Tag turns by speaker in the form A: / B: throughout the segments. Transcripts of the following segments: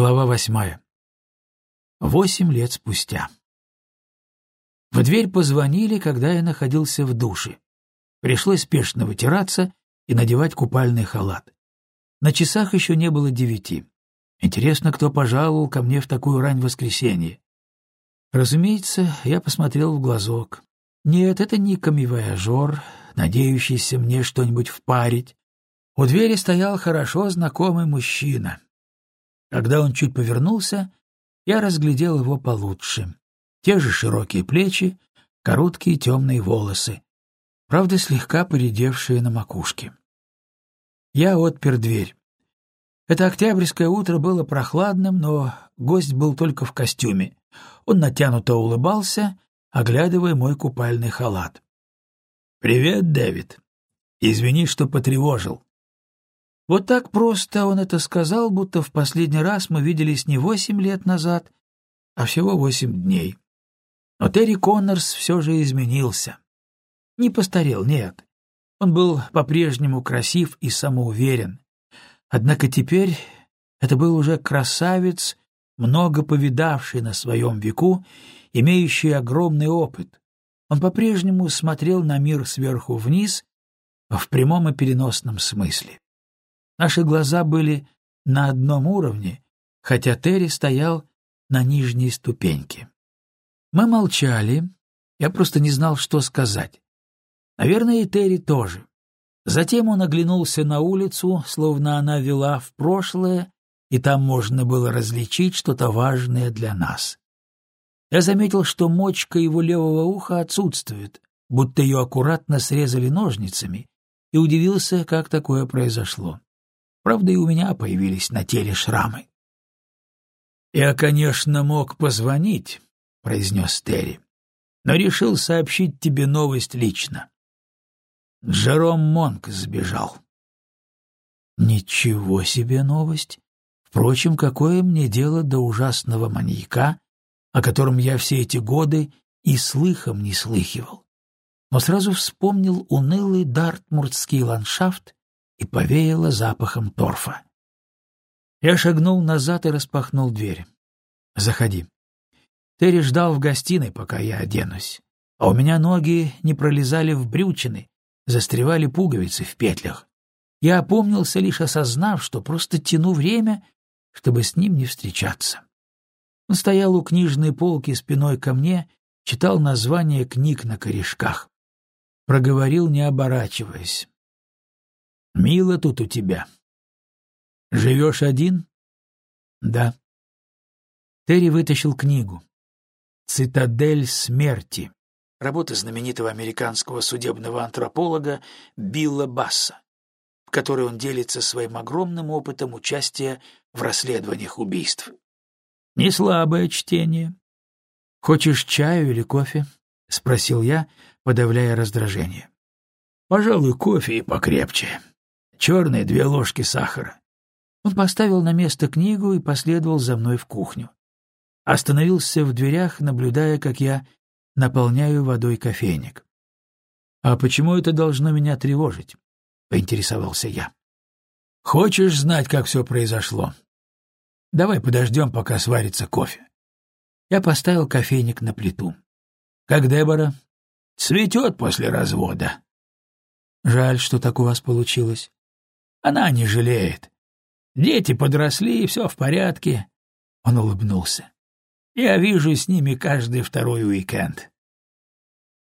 A: Глава восьмая. Восемь лет спустя. В дверь позвонили, когда я находился в душе. Пришлось спешно вытираться и надевать купальный халат. На часах еще не было девяти. Интересно, кто пожаловал ко мне в такую рань воскресенье. Разумеется, я посмотрел в глазок. Нет, это не камевояжер, надеющийся мне что-нибудь впарить. У двери стоял хорошо знакомый мужчина, когда он чуть повернулся, я разглядел его получше. Те же широкие плечи, короткие темные волосы, правда, слегка поредевшие на макушке. Я отпер дверь. Это октябрьское утро было прохладным, но гость был только в костюме. Он натянуто улыбался, оглядывая мой купальный халат. «Привет, Дэвид. Извини, что потревожил. Вот так просто он это сказал, будто в последний раз мы виделись не восемь лет назад, а всего восемь дней. Но Терри Коннорс все же изменился. Не постарел, нет. Он был по-прежнему красив и самоуверен. Однако теперь это был уже красавец, много повидавший на своем веку, имеющий огромный опыт. Он по-прежнему смотрел на мир сверху вниз, в прямом и переносном смысле. Наши глаза были на одном уровне, хотя Терри стоял на нижней ступеньке. Мы молчали, я просто не знал, что сказать. Наверное, и Терри тоже. Затем он оглянулся на улицу, словно она вела в прошлое, и там можно было различить что-то важное для нас. Я заметил, что мочка его левого уха отсутствует, будто ее аккуратно срезали ножницами, и удивился, как такое произошло. Правда, и у меня появились на теле шрамы. «Я, конечно, мог позвонить», — произнес Терри, — «но решил сообщить тебе новость лично. Джером Монк сбежал». «Ничего себе новость! Впрочем, какое мне дело до ужасного маньяка, о котором я все эти годы и слыхом не слыхивал?» Но сразу вспомнил унылый дартмуртский ландшафт и повеяло запахом торфа. Я шагнул назад и распахнул дверь. «Заходи». Терри ждал в гостиной, пока я оденусь, а у меня ноги не пролезали в брючины, застревали пуговицы в петлях. Я опомнился, лишь осознав, что просто тяну время, чтобы с ним не встречаться. Он стоял у книжной полки спиной ко мне, читал названия книг на корешках. Проговорил, не оборачиваясь. Мило тут у тебя. Живешь один? Да. Терри вытащил книгу. «Цитадель смерти». Работа знаменитого американского судебного антрополога Билла Басса, в которой он делится своим огромным опытом участия в расследованиях убийств. Не слабое чтение. «Хочешь чаю или кофе?» — спросил я, подавляя раздражение. «Пожалуй, кофе и покрепче», черные две ложки сахара. Он поставил на место книгу и последовал за мной в кухню. Остановился в дверях, наблюдая, как я наполняю водой кофейник. «А почему это должно меня тревожить?» — поинтересовался я. «Хочешь знать, как все произошло? Давай подождем, пока сварится кофе». Я поставил кофейник на плиту. «Как Дебора?» «Цветет после развода». «Жаль, что так у вас получилось. Она не жалеет. Дети подросли, и все в порядке. Он улыбнулся. Я вижу с ними каждый второй уикенд.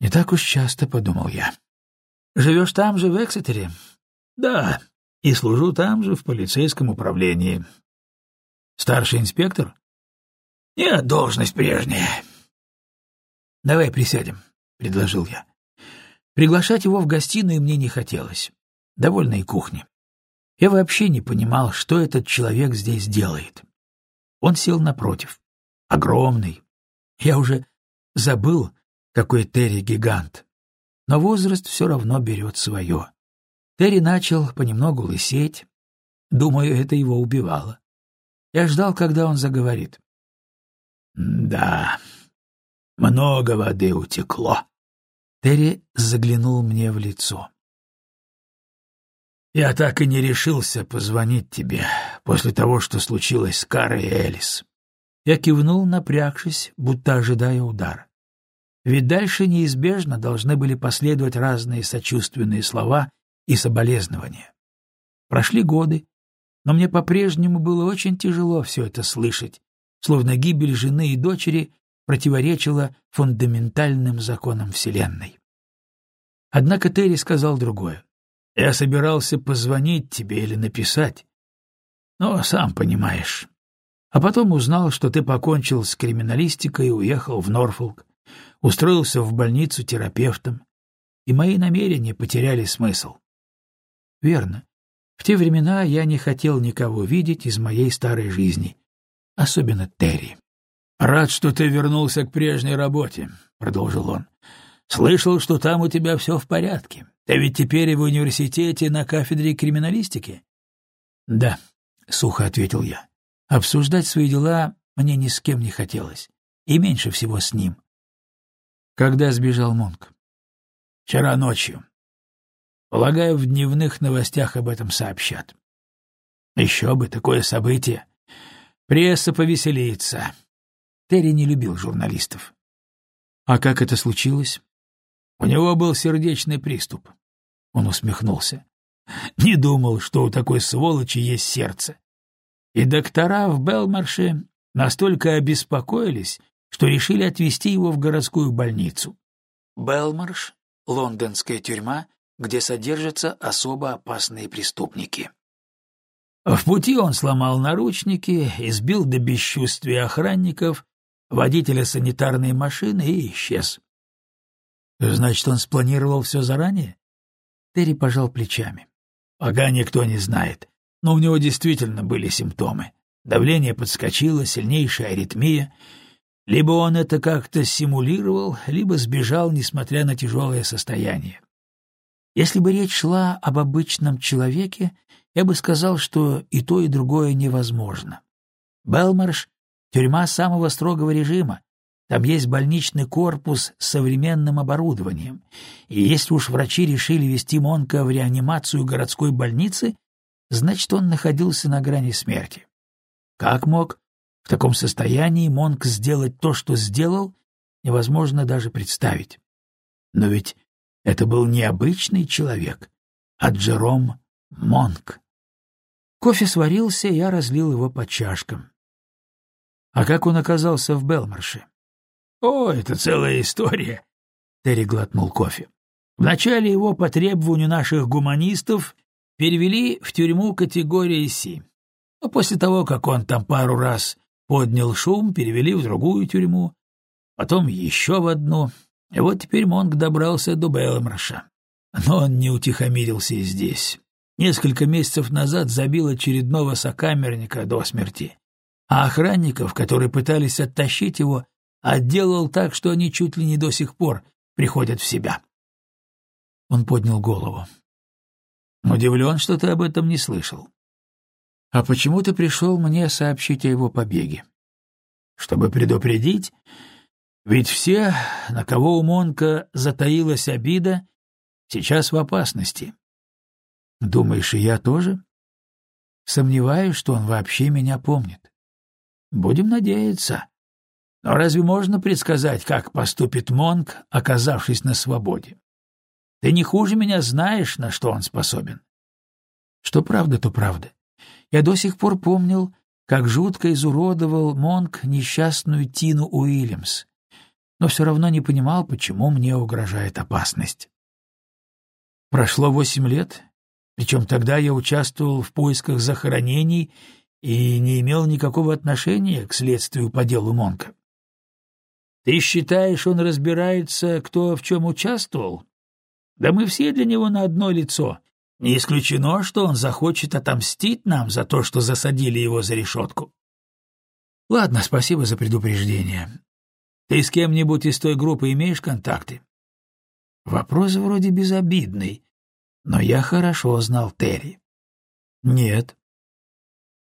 A: Не так уж часто, — подумал я. Живешь там же, в Эксетере? Да, и служу там же, в полицейском управлении. Старший инспектор? Нет, должность прежняя. Давай присядем, — предложил я. Приглашать его в гостиную мне не хотелось. Довольно и кухни. Я вообще не понимал, что этот человек здесь делает. Он сел напротив. Огромный. Я уже забыл, какой Терри гигант. Но возраст все равно берет свое. Терри начал понемногу лысеть. Думаю, это его убивало. Я ждал, когда он заговорит. «Да, много воды утекло». Терри заглянул мне в лицо. Я так и не решился позвонить тебе, после того, что случилось с Карой и Элис. Я кивнул, напрягшись, будто ожидая удара. Ведь дальше неизбежно должны были последовать разные сочувственные слова и соболезнования. Прошли годы, но мне по-прежнему было очень тяжело все это слышать, словно гибель жены и дочери противоречила фундаментальным законам Вселенной. Однако Терри сказал другое. «Я собирался позвонить тебе или написать, но сам понимаешь. А потом узнал, что ты покончил с криминалистикой и уехал в Норфолк, устроился в больницу терапевтом, и мои намерения потеряли смысл. Верно. В те времена я не хотел никого видеть из моей старой жизни, особенно Терри. «Рад, что ты вернулся к прежней работе», — продолжил он. «Слышал, что там у тебя все в порядке. Ты ведь теперь в университете на кафедре криминалистики?» «Да», — сухо ответил я. «Обсуждать свои дела мне ни с кем не хотелось, и меньше всего с ним». «Когда сбежал Монк?» «Вчера ночью. Полагаю, в дневных новостях об этом сообщат. Еще бы, такое событие. Пресса повеселится». Терри не любил журналистов. «А как это случилось?» «У него был сердечный приступ». Он усмехнулся. Не думал, что у такой сволочи есть сердце. И доктора в Белмарше настолько обеспокоились, что решили отвезти его в городскую больницу. Белмарш — лондонская тюрьма, где содержатся особо опасные преступники. В пути он сломал наручники, избил до бесчувствия охранников, водителя санитарной машины и исчез. Значит, он спланировал все заранее? Терри пожал плечами. Пока никто не знает. Но у него действительно были симптомы. Давление подскочило, сильнейшая аритмия. Либо он это как-то симулировал, либо сбежал, несмотря на тяжелое состояние. Если бы речь шла об обычном человеке, я бы сказал, что и то, и другое невозможно. Белмарш — тюрьма самого строгого режима, там есть больничный корпус с современным оборудованием, и если уж врачи решили вести Монка в реанимацию городской больницы, значит, он находился на грани смерти. Как мог в таком состоянии Монк сделать то, что сделал, невозможно даже представить. Но ведь это был не обычный человек, а Джером Монк. Кофе сварился, я разлил его по чашкам. А как он оказался в Белмарше? О, это целая история. Терри глотнул кофе. Вначале его по требованию наших гуманистов перевели в тюрьму категории С. Но после того, как он там пару раз поднял шум, перевели в другую тюрьму, потом еще в одну. И вот теперь Монг добрался до Белмраша. Но он не утихомирился и здесь. Несколько месяцев назад забил очередного сокамерника до смерти. А охранников, которые пытались оттащить его, отделал так, что они чуть ли не до сих пор приходят в себя. Он поднял голову. Удивлен, что ты об этом не слышал. А почему ты пришел мне сообщить о его побеге? Чтобы предупредить, ведь все, на кого у Монка затаилась обида, сейчас в опасности. Думаешь, и я тоже? Сомневаюсь, что он вообще меня помнит. Будем надеяться. Но разве можно предсказать, как поступит Монк, оказавшись на свободе? Ты не хуже меня знаешь, на что он способен. Что правда, то правда. Я до сих пор помнил, как жутко изуродовал Монк несчастную Тину Уильямс, но все равно не понимал, почему мне угрожает опасность. Прошло восемь лет, причем тогда я участвовал в поисках захоронений и не имел никакого отношения к следствию по делу Монка. Ты считаешь, он разбирается, кто в чем участвовал? Да мы все для него на одно лицо. Не исключено, что он захочет отомстить нам за то, что засадили его за решетку. Ладно, спасибо за предупреждение. Ты с кем-нибудь из той группы имеешь контакты? Вопрос вроде безобидный, но я хорошо знал Терри. Нет.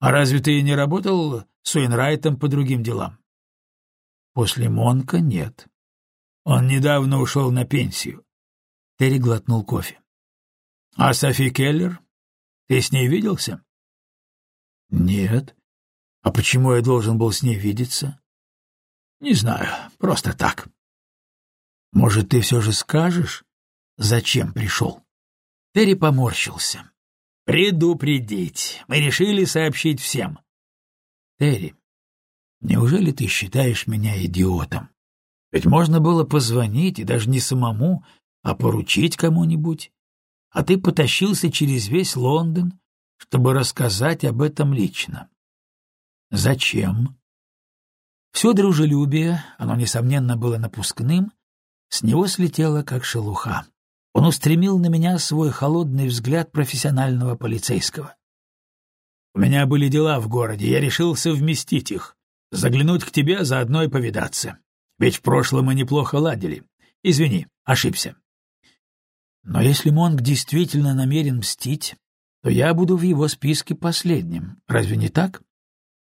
A: А разве ты не работал с Уинрайтом по другим делам? После Монка нет. Он недавно ушел на пенсию. Терри глотнул кофе. — А Софи Келлер? Ты с ней виделся? Нет. А почему я должен был с ней видеться?
B: Не знаю, просто так.
A: Может, ты все же скажешь, зачем пришел?
B: Терри поморщился. Предупредить. Мы решили сообщить всем.
A: Терри, неужели ты считаешь меня идиотом? Ведь можно было позвонить, и даже не самому, а поручить кому-нибудь. А ты потащился через весь Лондон, чтобы рассказать об этом лично. Зачем? Все дружелюбие, оно, несомненно, было напускным, с него слетело, как шелуха. Он устремил на меня свой холодный взгляд профессионального полицейского. «У меня были дела в городе, я решил совместить их, заглянуть к тебе, заодно и повидаться. Ведь в прошлом мы неплохо ладили. Извини, ошибся». «Но если Монг действительно намерен мстить, то я буду в его списке последним. Разве не так?»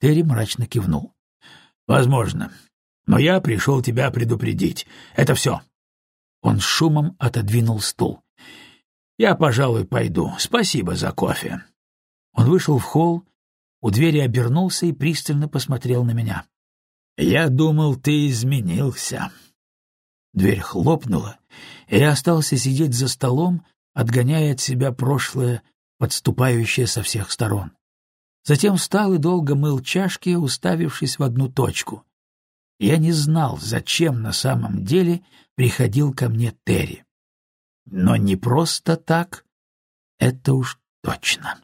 A: Терри мрачно кивнул. «Возможно. Но я пришел тебя предупредить. Это все». Он шумом отодвинул стул. «Я, пожалуй, пойду. Спасибо за кофе». Он вышел в холл, у двери обернулся и пристально посмотрел на меня. «Я думал, ты изменился». Дверь хлопнула, и я остался сидеть за столом, отгоняя от себя прошлое, подступающее со всех сторон. Затем встал и долго мыл чашки, уставившись в одну точку. Я не знал, зачем на самом деле приходил ко мне Терри. Но не просто так, это уж точно.